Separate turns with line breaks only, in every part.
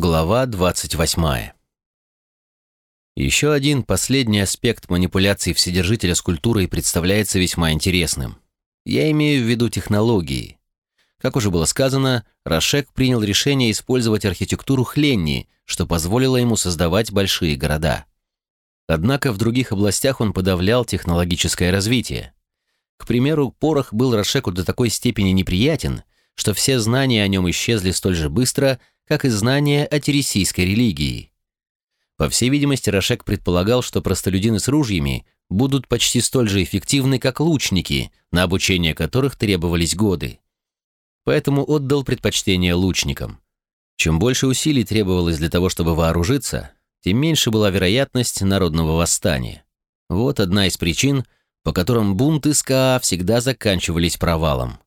Глава 28. Еще один последний аспект манипуляций Вседержителя с культурой представляется весьма интересным. Я имею в виду технологии. Как уже было сказано, Рашек принял решение использовать архитектуру Хленни, что позволило ему создавать большие города. Однако в других областях он подавлял технологическое развитие. К примеру, порох был Рашеку до такой степени неприятен, что все знания о нем исчезли столь же быстро, как и знания о тересийской религии. По всей видимости, Рошек предполагал, что простолюдины с ружьями будут почти столь же эффективны, как лучники, на обучение которых требовались годы. Поэтому отдал предпочтение лучникам. Чем больше усилий требовалось для того, чтобы вооружиться, тем меньше была вероятность народного восстания. Вот одна из причин, по которым бунты СКА всегда заканчивались провалом.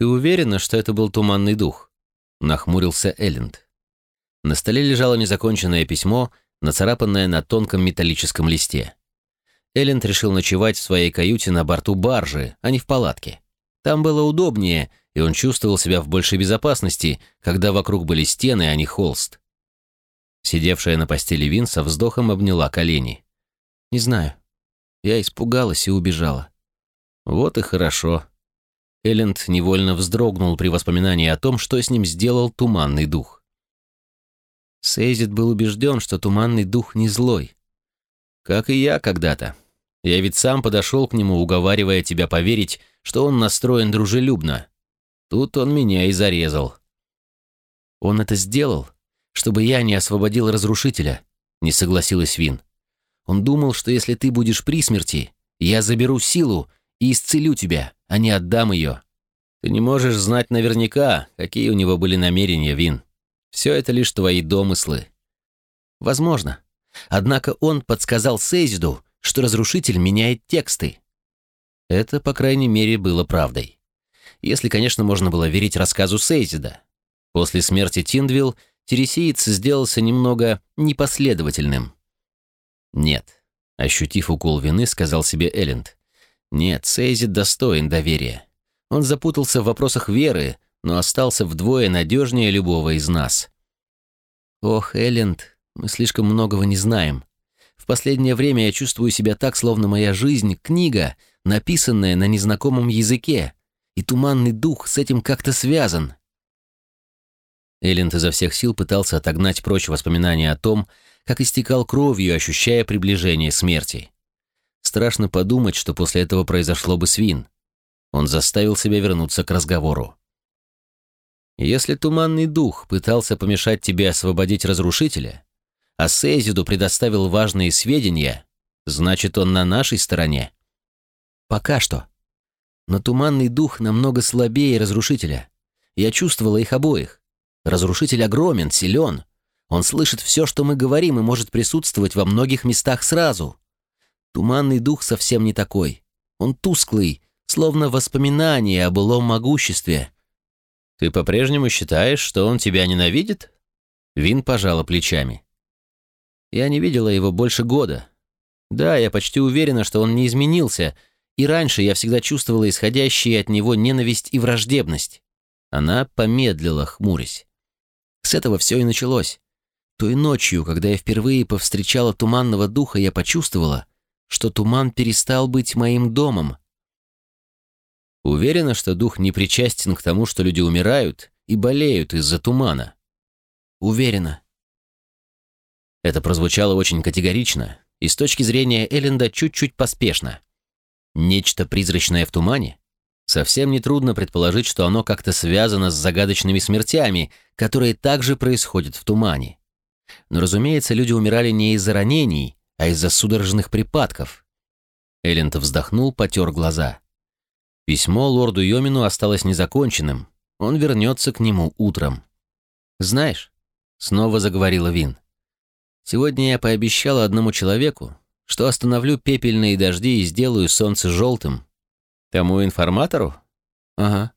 «Ты уверена, что это был туманный дух?» — нахмурился Элленд. На столе лежало незаконченное письмо, нацарапанное на тонком металлическом листе. Элленд решил ночевать в своей каюте на борту баржи, а не в палатке. Там было удобнее, и он чувствовал себя в большей безопасности, когда вокруг были стены, а не холст. Сидевшая на постели Вин со вздохом обняла колени. «Не знаю. Я испугалась и убежала». «Вот и хорошо», Элленд невольно вздрогнул при воспоминании о том, что с ним сделал туманный дух. Сейзит был убежден, что туманный дух не злой. Как и я когда-то. Я ведь сам подошел к нему, уговаривая тебя поверить, что он настроен дружелюбно. Тут он меня и зарезал. Он это сделал, чтобы я не освободил разрушителя, не согласилась Вин. Он думал, что если ты будешь при смерти, я заберу силу и исцелю тебя, а не отдам ее. Ты не можешь знать наверняка, какие у него были намерения, Вин. Все это лишь твои домыслы. Возможно. Однако он подсказал Сейзиду, что разрушитель меняет тексты. Это, по крайней мере, было правдой. Если, конечно, можно было верить рассказу Сейзида. После смерти Тиндвилл Тересиец сделался немного непоследовательным. «Нет», — ощутив укол вины, сказал себе Элленд. Нет, Сейзит достоин доверия. Он запутался в вопросах веры, но остался вдвое надежнее любого из нас. Ох, Элленд, мы слишком многого не знаем. В последнее время я чувствую себя так, словно моя жизнь — книга, написанная на незнакомом языке, и туманный дух с этим как-то связан. Элленд изо всех сил пытался отогнать прочь воспоминания о том, как истекал кровью, ощущая приближение смерти. Страшно подумать, что после этого произошло бы свин. Он заставил себя вернуться к разговору. Если туманный дух пытался помешать тебе освободить разрушителя, а Сейзиду предоставил важные сведения, значит, он на нашей стороне. Пока что. Но туманный дух намного слабее разрушителя. Я чувствовала их обоих. Разрушитель огромен, силен. Он слышит все, что мы говорим, и может присутствовать во многих местах сразу. Туманный дух совсем не такой. Он тусклый, словно воспоминание о былом могуществе. «Ты по-прежнему считаешь, что он тебя ненавидит?» Вин пожала плечами. «Я не видела его больше года. Да, я почти уверена, что он не изменился, и раньше я всегда чувствовала исходящие от него ненависть и враждебность». Она помедлила, хмурясь. С этого все и началось. Той ночью, когда я впервые повстречала туманного духа, я почувствовала, что туман перестал быть моим домом. Уверена, что дух не причастен к тому, что люди умирают и болеют из-за тумана. Уверена. Это прозвучало очень категорично и с точки зрения Элленда чуть-чуть поспешно. Нечто призрачное в тумане? Совсем нетрудно предположить, что оно как-то связано с загадочными смертями, которые также происходят в тумане. Но, разумеется, люди умирали не из-за ранений, а из-за судорожных припадков. Элленд вздохнул, потер глаза. Письмо лорду Йомину осталось незаконченным. Он вернется к нему утром. «Знаешь», — снова заговорила Вин, «сегодня я пообещала одному человеку, что остановлю пепельные дожди и сделаю солнце желтым. Тому информатору?» «Ага».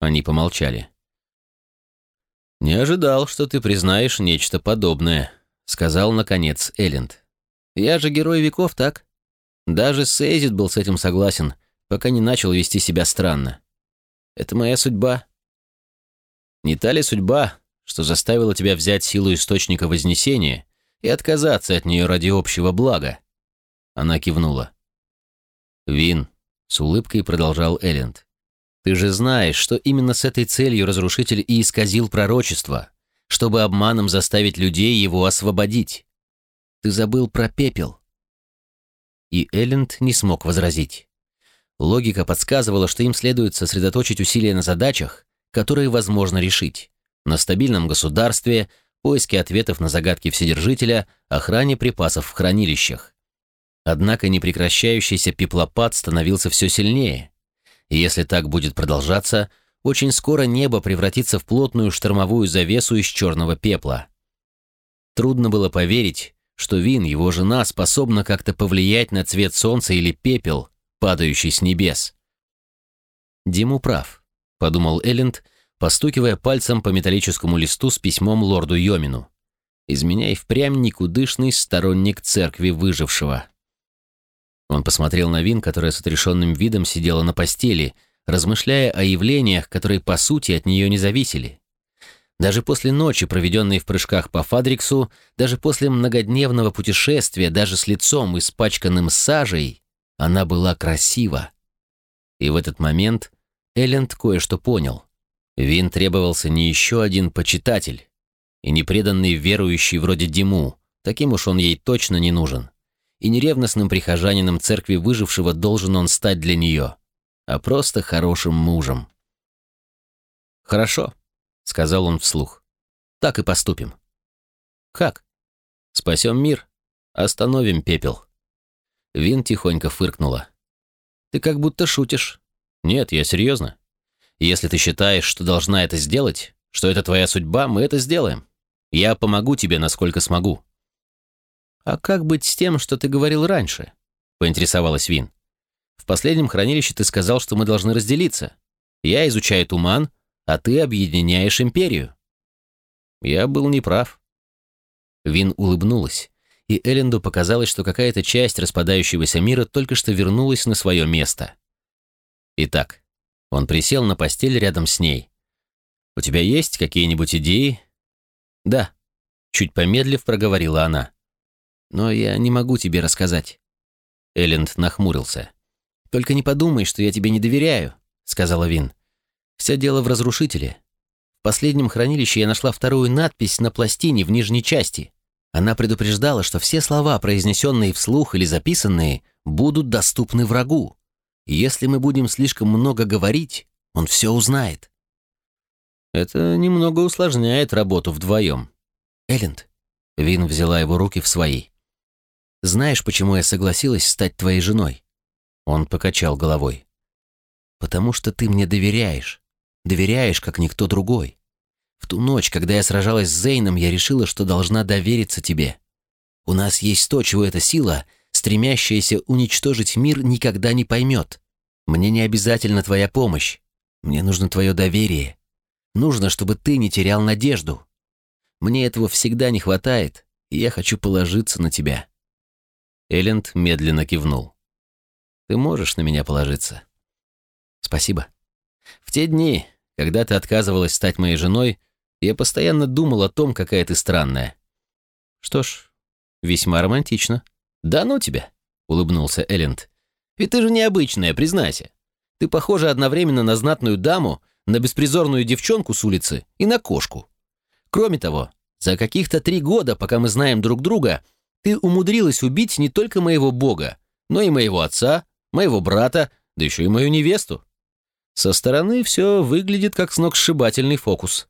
Они помолчали. «Не ожидал, что ты признаешь нечто подобное», — сказал, наконец, Элленд. Я же герой веков, так? Даже Сейзит был с этим согласен, пока не начал вести себя странно. Это моя судьба. Не та ли судьба, что заставила тебя взять силу источника Вознесения и отказаться от нее ради общего блага?» Она кивнула. «Вин», — с улыбкой продолжал Элленд, «ты же знаешь, что именно с этой целью разрушитель и исказил пророчество, чтобы обманом заставить людей его освободить. Ты забыл про пепел». И Элленд не смог возразить. Логика подсказывала, что им следует сосредоточить усилия на задачах, которые возможно решить, на стабильном государстве, поиске ответов на загадки Вседержителя, охране припасов в хранилищах. Однако непрекращающийся пеплопад становился все сильнее. И если так будет продолжаться, очень скоро небо превратится в плотную штормовую завесу из черного пепла. Трудно было поверить, что Вин, его жена, способна как-то повлиять на цвет солнца или пепел, падающий с небес. Диму прав, подумал Элленд, постукивая пальцем по металлическому листу с письмом лорду Йомину. Из меня и впрямь никудышный сторонник церкви выжившего. Он посмотрел на Вин, которая с отрешенным видом сидела на постели, размышляя о явлениях, которые по сути от нее не зависели. Даже после ночи, проведенной в прыжках по Фадриксу, даже после многодневного путешествия, даже с лицом, испачканным сажей, она была красива. И в этот момент Элленд кое-что понял. Вин требовался не еще один почитатель, и не преданный верующий вроде Диму, таким уж он ей точно не нужен и не ревностным прихожанином церкви выжившего должен он стать для нее, а просто хорошим мужем. «Хорошо», — сказал он вслух. «Так и поступим». «Как?» «Спасем мир, остановим пепел». Вин тихонько фыркнула. «Ты как будто шутишь». «Нет, я серьезно. Если ты считаешь, что должна это сделать, что это твоя судьба, мы это сделаем. Я помогу тебе, насколько смогу. «А как быть с тем, что ты говорил раньше?» — поинтересовалась Вин. «В последнем хранилище ты сказал, что мы должны разделиться. Я изучаю туман, а ты объединяешь империю». Я был неправ. Вин улыбнулась, и Элленду показалось, что какая-то часть распадающегося мира только что вернулась на свое место. Итак, он присел на постель рядом с ней. «У тебя есть какие-нибудь идеи?» «Да», — чуть помедлив проговорила она но я не могу тебе рассказать». Элленд нахмурился. «Только не подумай, что я тебе не доверяю», — сказала Вин. «Все дело в разрушителе. В последнем хранилище я нашла вторую надпись на пластине в нижней части. Она предупреждала, что все слова, произнесенные вслух или записанные, будут доступны врагу. Если мы будем слишком много говорить, он все узнает». «Это немного усложняет работу вдвоем». «Элленд», — Вин взяла его руки в свои. Знаешь, почему я согласилась стать твоей женой?» Он покачал головой. «Потому что ты мне доверяешь. Доверяешь, как никто другой. В ту ночь, когда я сражалась с Зейном, я решила, что должна довериться тебе. У нас есть то, чего эта сила, стремящаяся уничтожить мир, никогда не поймет. Мне не обязательно твоя помощь. Мне нужно твое доверие. Нужно, чтобы ты не терял надежду. Мне этого всегда не хватает, и я хочу положиться на тебя. Элленд медленно кивнул. «Ты можешь на меня положиться?» «Спасибо. В те дни, когда ты отказывалась стать моей женой, я постоянно думал о том, какая ты странная». «Что ж, весьма романтично». «Да ну тебя!» — улыбнулся Элленд. «Ведь ты же необычная, признайся. Ты похожа одновременно на знатную даму, на беспризорную девчонку с улицы и на кошку. Кроме того, за каких-то три года, пока мы знаем друг друга, ты умудрилась убить не только моего бога, но и моего отца, моего брата, да еще и мою невесту. Со стороны все выглядит как сногсшибательный фокус.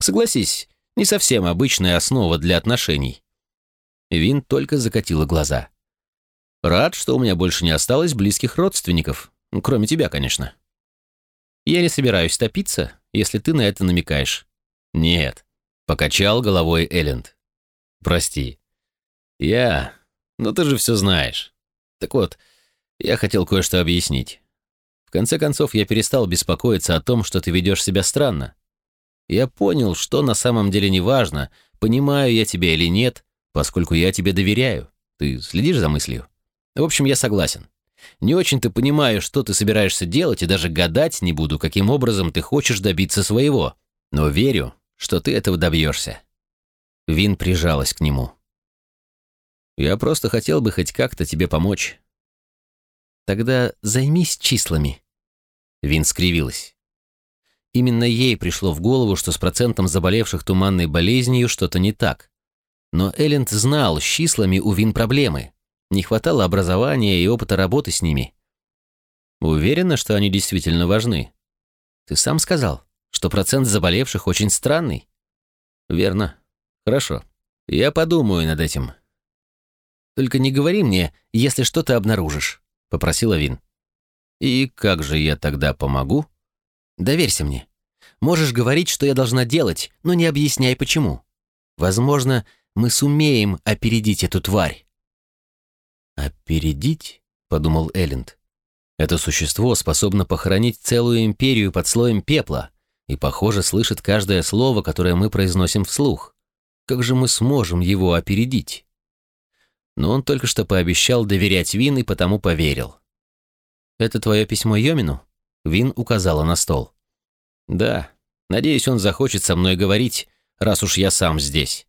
Согласись, не совсем обычная основа для отношений. Вин только закатила глаза. Рад, что у меня больше не осталось близких родственников, кроме тебя, конечно. Я не собираюсь топиться, если ты на это намекаешь. Нет, покачал головой Элленд. Прости, «Я? Но ты же все знаешь. Так вот, я хотел кое-что объяснить. В конце концов, я перестал беспокоиться о том, что ты ведешь себя странно. Я понял, что на самом деле не важно, понимаю я тебя или нет, поскольку я тебе доверяю. Ты следишь за мыслью? В общем, я согласен. Не очень-то понимаю, что ты собираешься делать, и даже гадать не буду, каким образом ты хочешь добиться своего. Но верю, что ты этого добьешься. Вин прижалась к нему. Я просто хотел бы хоть как-то тебе помочь. Тогда займись числами. Вин скривилась. Именно ей пришло в голову, что с процентом заболевших туманной болезнью что-то не так. Но Элленд знал, с числами у Вин проблемы. Не хватало образования и опыта работы с ними. Уверена, что они действительно важны. Ты сам сказал, что процент заболевших очень странный. Верно. Хорошо. Я подумаю над этим. Только не говори мне, если что-то обнаружишь, попросила Вин. И как же я тогда помогу? Доверься мне. Можешь говорить, что я должна делать, но не объясняй почему. Возможно, мы сумеем опередить эту тварь. «Опередить?» — подумал Элленд. «Это существо способно похоронить целую империю под слоем пепла и, похоже, слышит каждое слово, которое мы произносим вслух. Как же мы сможем его опередить?» Но он только что пообещал доверять Вин и потому поверил. «Это твое письмо Йомину?» Вин указала на стол. «Да. Надеюсь, он захочет со мной говорить, раз уж я сам здесь.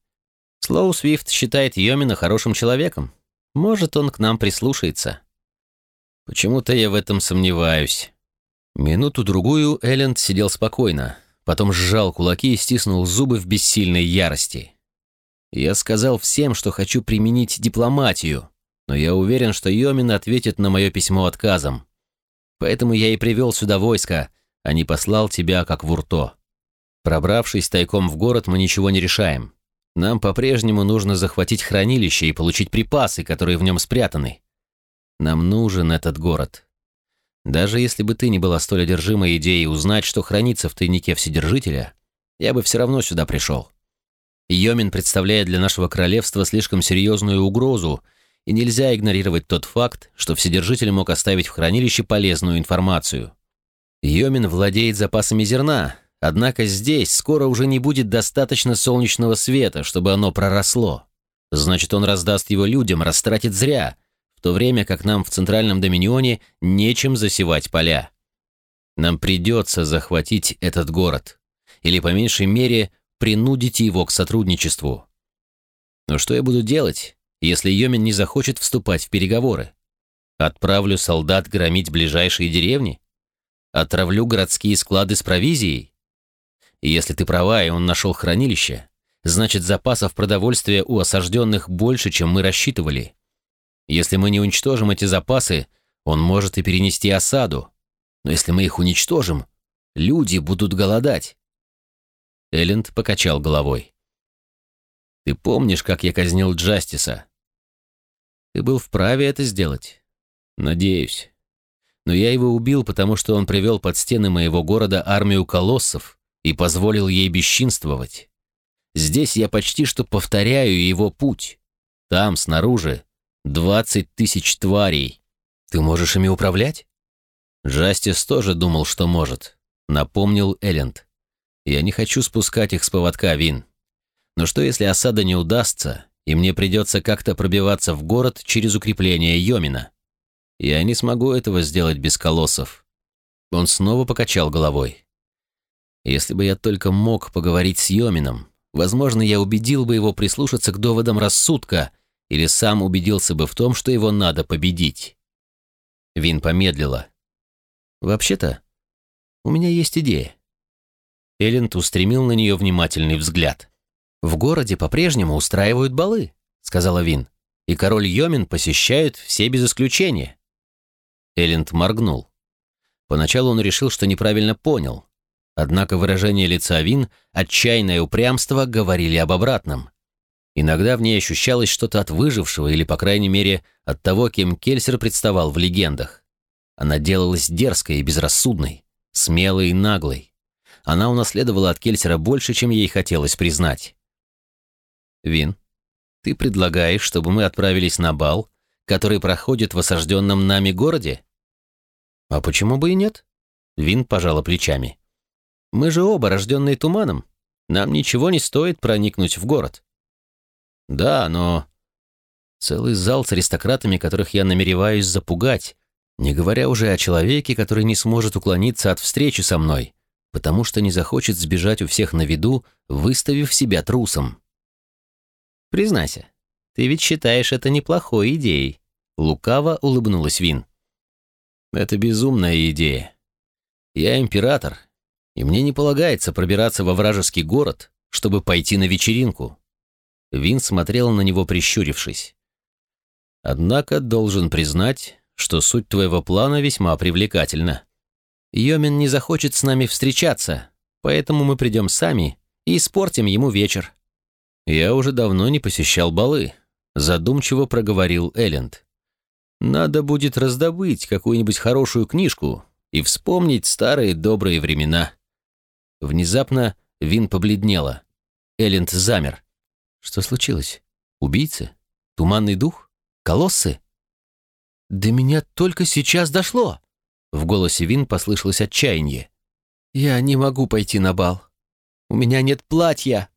Слоу Свифт считает Йомина хорошим человеком. Может, он к нам прислушается. Почему-то я в этом сомневаюсь. Минуту-другую Элленд сидел спокойно, потом сжал кулаки и стиснул зубы в бессильной ярости. Я сказал всем, что хочу применить дипломатию, но я уверен, что Йомин ответит на мое письмо отказом. Поэтому я и привел сюда войско, а не послал тебя как в Урто. Пробравшись тайком в город, мы ничего не решаем. Нам по-прежнему нужно захватить хранилище и получить припасы, которые в нем спрятаны. Нам нужен этот город. Даже если бы ты не была столь одержима идеей узнать, что хранится в тайнике Вседержителя, я бы все равно сюда пришел. Йомин представляет для нашего королевства слишком серьезную угрозу, и нельзя игнорировать тот факт, что Вседержитель мог оставить в хранилище полезную информацию. Йомин владеет запасами зерна, Однако здесь скоро уже не будет достаточно солнечного света, чтобы оно проросло. Значит, он раздаст его людям, растратит зря, в то время как нам в Центральном Доминионе нечем засевать поля. Нам придется захватить этот город. Или, по меньшей мере, принудить его к сотрудничеству. Но что я буду делать, если Йомин не захочет вступать в переговоры? Отправлю солдат громить ближайшие деревни? Отравлю городские склады с провизией? Если ты права, и он нашел хранилище, значит запасов продовольствия у осажденных больше, чем мы рассчитывали. Если мы не уничтожим эти запасы, он может и перенести осаду. Но если мы их уничтожим, люди будут голодать. Элленд покачал головой. «Ты помнишь, как я казнил Джастиса?» «Ты был вправе это сделать?» «Надеюсь. Но я его убил, потому что он привел под стены моего города армию колоссов, и позволил ей бесчинствовать. Здесь я почти что повторяю его путь. Там, снаружи, двадцать тысяч тварей. Ты можешь ими управлять? Джастис тоже думал, что может, напомнил Элленд. Я не хочу спускать их с поводка, Вин. Но что, если осада не удастся, и мне придется как-то пробиваться в город через укрепление Йомина? Я не смогу этого сделать без колоссов. Он снова покачал головой. Если бы я только мог поговорить с Йомином, возможно, я убедил бы его прислушаться к доводам рассудка или сам убедился бы в том, что его надо победить. Вин помедлила. «Вообще-то, у меня есть идея». Элленд устремил на нее внимательный взгляд. «В городе по-прежнему устраивают балы», — сказала Вин, «и король Йомин посещают все без исключения». Элленд моргнул. Поначалу он решил, что неправильно понял, Однако выражение лица Вин, отчаянное упрямство говорили об обратном. Иногда в ней ощущалось что-то от выжившего или, по крайней мере, от того, кем Кельсер представал в легендах. Она делалась дерзкой и безрассудной, смелой и наглой. Она унаследовала от Кельсера больше, чем ей хотелось признать. «Вин, ты предлагаешь, чтобы мы отправились на бал, который проходит в осажденном нами городе?» «А почему бы и нет?» Вин пожала плечами. Мы же оба рожденные туманом. Нам ничего не стоит проникнуть в город. Да, но... Целый зал с аристократами, которых я намереваюсь запугать, не говоря уже о человеке, который не сможет уклониться от встречи со мной. Потому что не захочет сбежать у всех на виду, выставив себя трусом. «Признайся, ты ведь считаешь это неплохой идеей», — лукаво улыбнулась Вин. «Это безумная идея. Я император, и мне не полагается пробираться во вражеский город, чтобы пойти на вечеринку». Вин смотрел на него, прищурившись. «Однако должен признать, что суть твоего плана весьма привлекательна. Йомин не захочет с нами встречаться, поэтому мы придем сами и испортим ему вечер». «Я уже давно не посещал балы», — задумчиво проговорил Элленд. «Надо будет раздобыть какую-нибудь хорошую книжку и вспомнить старые добрые времена». Внезапно Вин побледнела. Элленд замер. «Что случилось? Убийцы? Туманный дух? Колоссы?» «До меня только сейчас дошло!» В голосе Вин послышалось отчаяние. «Я не могу пойти на бал. У меня нет платья!»